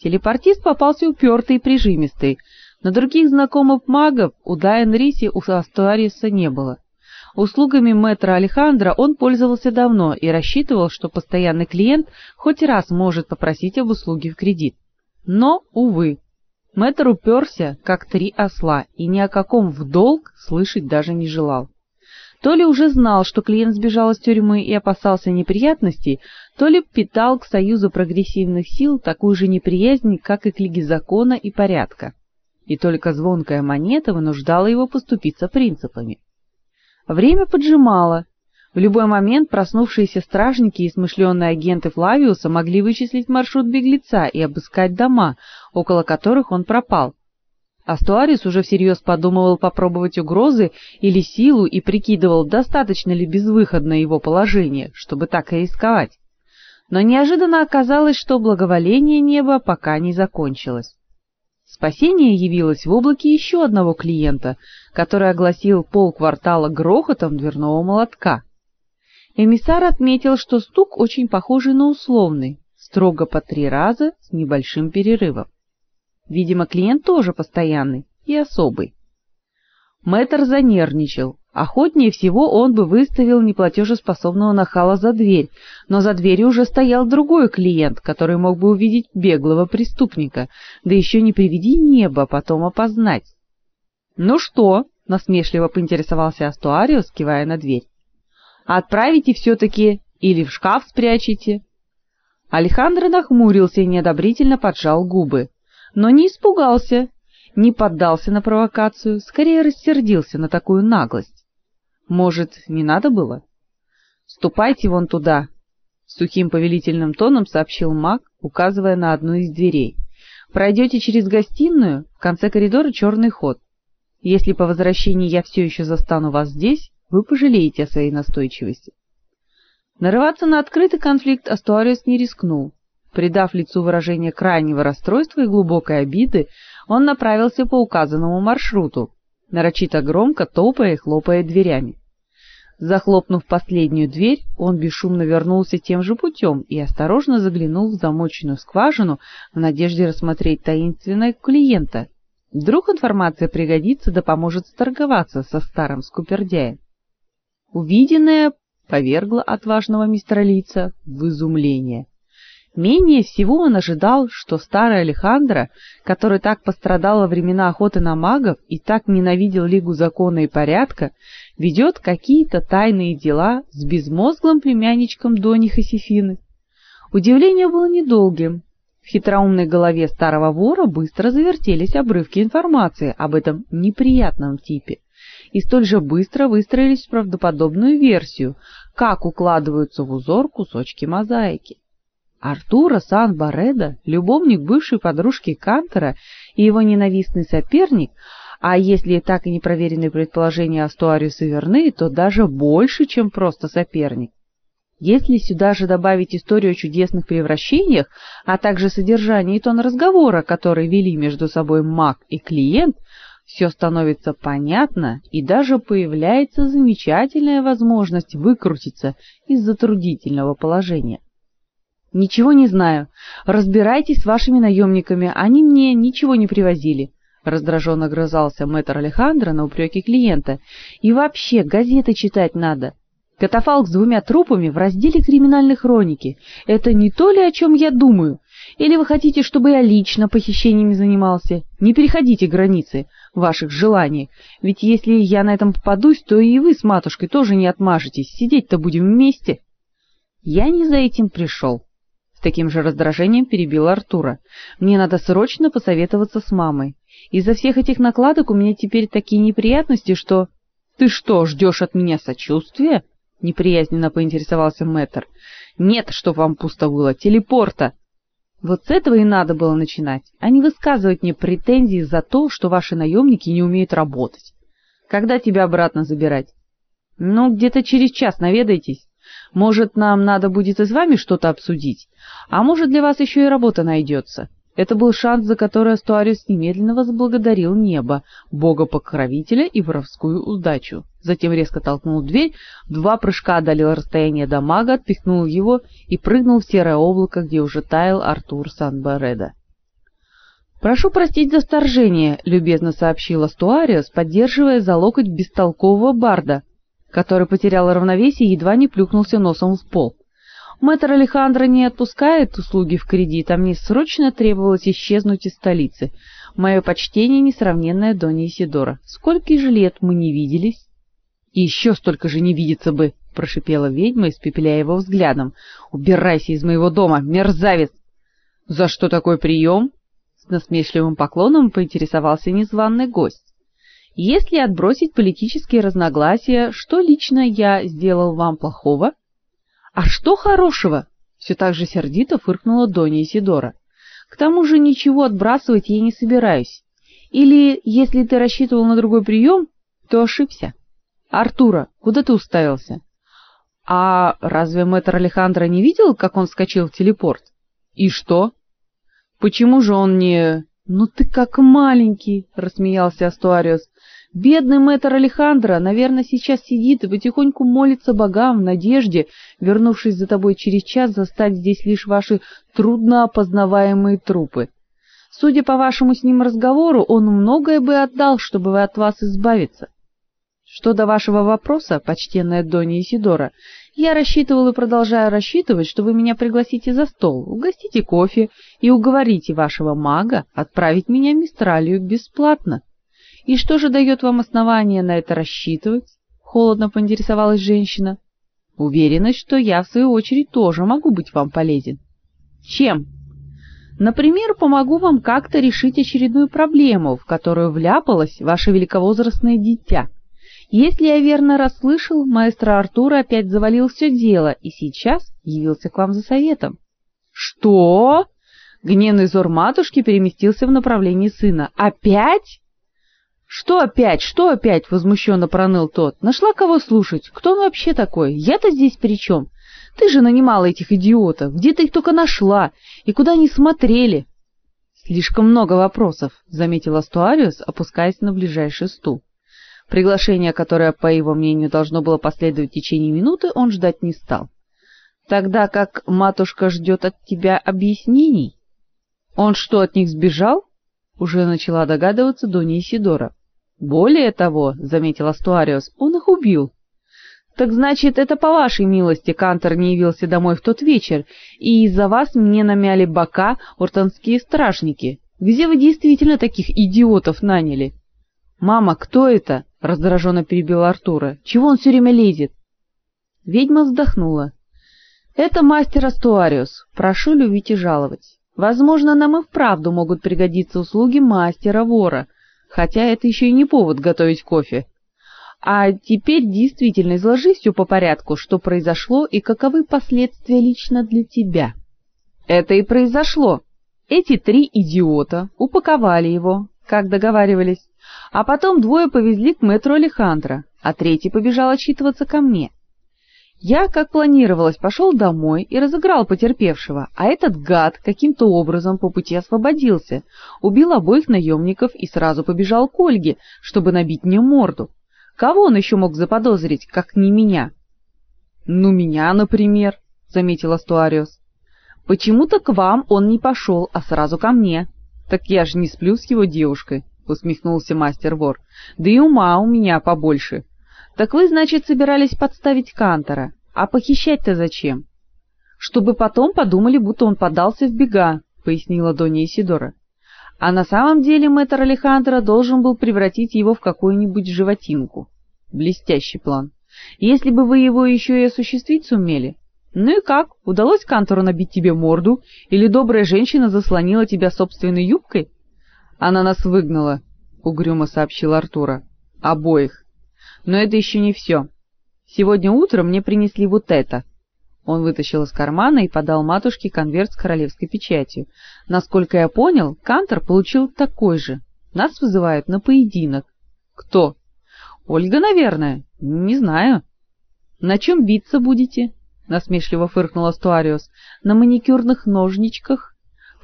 Телепортист попался упертый и прижимистый, но других знакомых магов у Дайан Риси у Астуариса не было. Услугами мэтра Алехандро он пользовался давно и рассчитывал, что постоянный клиент хоть раз может попросить об услуге в кредит. Но, увы, мэтр уперся, как три осла, и ни о каком в долг слышать даже не желал. То ли уже знал, что клиент сбежал из тюрьмы и опасался неприятностей, то ли питал к союзу прогрессивных сил такую же неприязнь, как и к лиге закона и порядка. И только звонкая монета вынуждала его поступиться принципами. Время поджимало. В любой момент проснувшиеся стражники и смышленые агенты Флавиуса могли вычислить маршрут беглеца и обыскать дома, около которых он пропал. Астуарис уже всерьез подумывал попробовать угрозы или силу и прикидывал, достаточно ли безвыходно его положение, чтобы так и рисковать. Но неожиданно оказалось, что благоволение неба пока не закончилось. Спасение явилось в облаке еще одного клиента, который огласил полквартала грохотом дверного молотка. Эмиссар отметил, что стук очень похожий на условный, строго по три раза с небольшим перерывом. Видимо, клиент тоже постоянный и особый. Мэтр занервничал. Охотнее всего он бы выставил неплатежеспособного нахала за дверь, но за дверью уже стоял другой клиент, который мог бы увидеть беглого преступника, да еще не приведи небо потом опознать. «Ну что?» — насмешливо поинтересовался Астуариус, кивая на дверь. «Отправите все-таки или в шкаф спрячете?» Алехандро нахмурился и неодобрительно поджал губы но не испугался, не поддался на провокацию, скорее рассердился на такую наглость. Может, не надо было? Ступайте вон туда, сухим повелительным тоном сообщил маг, указывая на одну из дверей. Пройдете через гостиную, в конце коридора черный ход. Если по возвращении я все еще застану вас здесь, вы пожалеете о своей настойчивости. Нарываться на открытый конфликт Астуариус не рискнул. Придав лицу выражение крайнего расстройства и глубокой обиды, он направился по указанному маршруту, нарочито громко топая и хлопая дверями. Захлопнув последнюю дверь, он бесшумно вернулся тем же путем и осторожно заглянул в замоченную скважину в надежде рассмотреть таинственного клиента. Вдруг информация пригодится да поможет сторговаться со старым скупердяем. Увиденное повергло отважного мистера Лица в изумление. Менее всего он ожидал, что старый Алехандро, который так пострадал во времена охоты на магов и так ненавидел Лигу закона и порядка, ведет какие-то тайные дела с безмозглым племянничком Дони Хосифины. Удивление было недолгим. В хитроумной голове старого вора быстро завертелись обрывки информации об этом неприятном типе, и столь же быстро выстроились в правдоподобную версию, как укладываются в узор кусочки мозаики. Артура Сан-Бареда, любовник бывшей подружки Кантера и его ненавистный соперник, а если так и непроверенные предположения Астуариуса верны, то даже больше, чем просто соперник. Если сюда же добавить историю о чудесных превращениях, а также содержание и тон разговора, который вели между собой маг и клиент, все становится понятно и даже появляется замечательная возможность выкрутиться из затруднительного положения. Ничего не знаю. Разбирайтесь с вашими наемниками, они мне ничего не привозили. Раздраженно грызался мэтр Алехандро на упреки клиента. И вообще, газеты читать надо. Катафалк с двумя трупами в разделе криминальной хроники. Это не то ли, о чем я думаю? Или вы хотите, чтобы я лично похищениями занимался? Не переходите границы ваших желаний, ведь если я на этом попадусь, то и вы с матушкой тоже не отмажетесь, сидеть-то будем вместе. Я не за этим пришел. С таким же раздражением перебил Артура. Мне надо срочно посоветоваться с мамой. Из-за всех этих накладок у меня теперь такие неприятности, что Ты что, ждешь от меня сочувствия? неприязненно поинтересовался Мэтр. Нет, чтоб вам пусто было, телепорта. Вот с этого и надо было начинать, а не высказывать мне претензии за то, что ваши наемники не умеют работать. Когда тебя обратно забирать? Ну, где-то через час наведайтесь. Может, нам надо будет и с вами что-то обсудить, а может, для вас еще и работа найдется. Это был шанс, за который Астуариус немедленно возблагодарил небо, бога-покровителя и воровскую удачу. Затем резко толкнул дверь, два прыжка одолел расстояние до мага, отпихнул его и прыгнул в серое облако, где уже таял Артур Сан-Бареда. Прошу простить за вторжение, любезно сообщила Стуариус, поддерживая за локоть бестолкового барда, который потерял равновесие и едва не плюхнулся носом в пол. Мэтр Алехандро не отпускает услуги в кредит, а мне срочно требовалось исчезнуть из столицы. Мое почтение несравненное Донья Исидора. Сколько же лет мы не виделись? И еще столько же не видеться бы, прошипела ведьма, испепеляя его взглядом. Убирайся из моего дома, мерзавец. За что такой прием?» С насмешливым поклоном поинтересовался незваный гость. Если отбросить политические разногласия, что лично я сделал вам плохого? А что хорошего? Все так же сердито фыркнула Донья Сидора. К тому же ничего отбрасывать я не собираюсь. Или, если ты рассчитывал на другой прием, то ошибся. Артура, куда ты уставился? А разве мэтр Алехандро не видел, как он вскочил в телепорт? И что? Почему же он не Ну ты как маленький, рассмеялся Астуариус. Бедный мэтр Алехандро, наверное, сейчас сидит и потихоньку молится богам в надежде, вернувшись за тобой через час, застать здесь лишь ваши трудно опознаваемые трупы. Судя по вашему с ним разговору, он многое бы отдал, чтобы от вас избавиться. Что до вашего вопроса, почтенная Донья Исидора, я рассчитывал и продолжаю рассчитывать, что вы меня пригласите за стол, угостите кофе и уговорите вашего мага отправить меня в Мистралию бесплатно. И что же дает вам основание на это рассчитывать? холодно поинтересовалась женщина. Уверенность, что я в свою очередь тоже могу быть вам полезен. Чем? Например, помогу вам как-то решить очередную проблему, в которую вляпалось ваше великовозрастное дитя. Если я верно расслышал, маэстро Артура опять завалил все дело и сейчас явился к вам за советом. Что? Гневный взор матушки переместился в направлении сына. Опять? Что опять? Что опять? возмущенно проныл тот. Нашла кого слушать? Кто он вообще такой? Я-то здесь при чем? Ты же нанимала этих идиотов. Где ты их только нашла? И куда они смотрели? Слишком много вопросов, заметила Стуариус, опускаясь на ближайший стул. Приглашение, которое, по его мнению, должно было последовать в течение минуты, он ждать не стал. Тогда как матушка ждет от тебя объяснений. Он что, от них сбежал? Уже начала догадываться Донья Исидора. Более того, заметила Стуариус, он их убил. Так значит, это по вашей милости Кантор не явился домой в тот вечер, и из-за вас мне намяли бока уртанские стражники. Где вы действительно таких идиотов наняли? Мама, кто это? раздраженно перебил Артура. Чего он все время лезет? Ведьма вздохнула. Это мастер Астуариус. Прошу любить и жаловать. Возможно, нам и вправду могут пригодиться услуги мастера-вора, хотя это еще и не повод готовить кофе. А теперь действительно изложи все по порядку, что произошло и каковы последствия лично для тебя. Это и произошло. Эти три идиота упаковали его, как договаривались, а потом двое повезли к мэтру Алехандро, а третий побежал отчитываться ко мне. Я, как планировалось, пошел домой и разыграл потерпевшего, а этот гад каким-то образом по пути освободился, убил обоих наемников и сразу побежал к Ольге, чтобы набить мне морду. Кого он еще мог заподозрить, как не меня? Ну, меня, например, заметила Стуариус. Почему-то к вам он не пошел, а сразу ко мне. Так я же не сплю с его девушкой усмехнулся мастер-вор. Да и ума у меня побольше. Так вы, значит, собирались подставить Кантора. А похищать-то зачем? Чтобы потом подумали, будто он подался в бега, пояснила Донья Исидора. А на самом деле мэтр Алехандро должен был превратить его в какую-нибудь животинку. Блестящий план. Если бы вы его еще и осуществить сумели. Ну и как? Удалось Кантору набить тебе морду или добрая женщина заслонила тебя собственной юбкой? Она нас выгнала, угрюмо сообщил Артура. Обоих. Но это еще не все. Сегодня утром мне принесли вот это. Он вытащил из кармана и подал матушке конверт с королевской печатью. Насколько я понял, Кантор получил такой же. Нас вызывают на поединок. Кто? Ольга, наверное. Не знаю. На чем биться будете? насмешливо фыркнула Стуариус. На маникюрных ножничках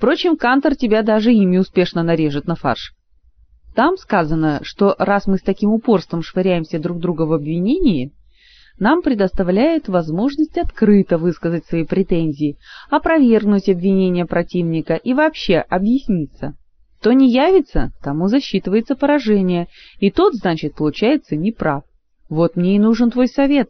Впрочем, Кантор тебя даже ими успешно нарежет на фарш. Там сказано, что раз мы с таким упорством швыряемся друг друга в обвинении, нам предоставляет возможность открыто высказать свои претензии, опровергнуть обвинения противника и вообще объясниться. Кто не явится, тому засчитывается поражение, и тот, значит, получается неправ. Вот мне и нужен твой совет.